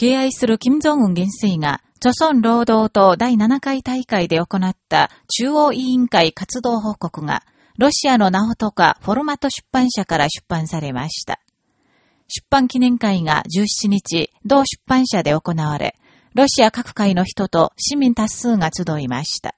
敬愛する金正恩元帥が、著村労働党第7回大会で行った中央委員会活動報告が、ロシアのナオトカフォルマット出版社から出版されました。出版記念会が17日、同出版社で行われ、ロシア各界の人と市民多数が集いました。